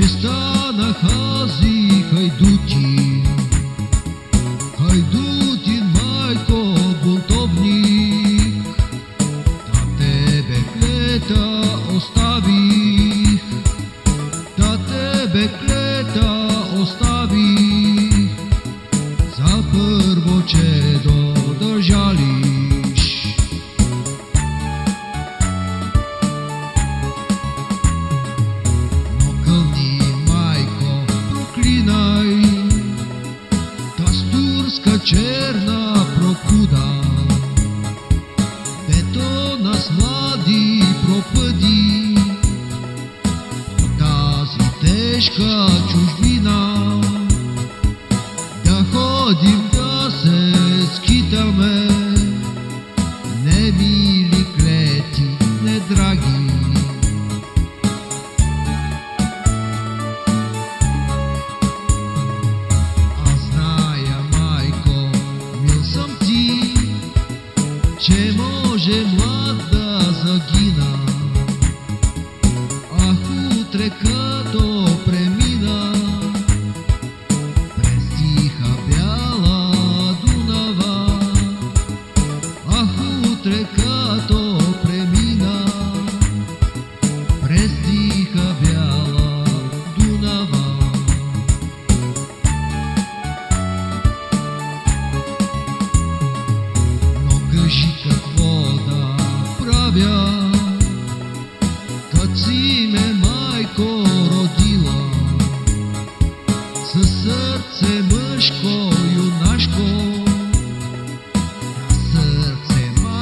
Často nachází hajduti, hajdutin Majko buntovník, ta tebe kleta ostaví, ta tebe kleta черна прокуда. Ето нас млади пропъди тази тежка чужбина. Да ходим Gemada aqui.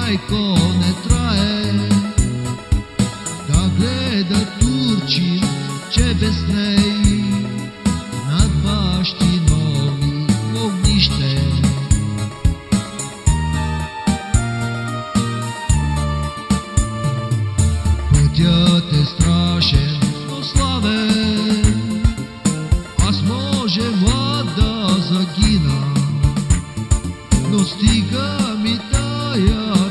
майко не трае да гледа турчин, че без ней над бащи нови огнище. Пътят е страшен, но славен, аз може вода загина, но стига ми тая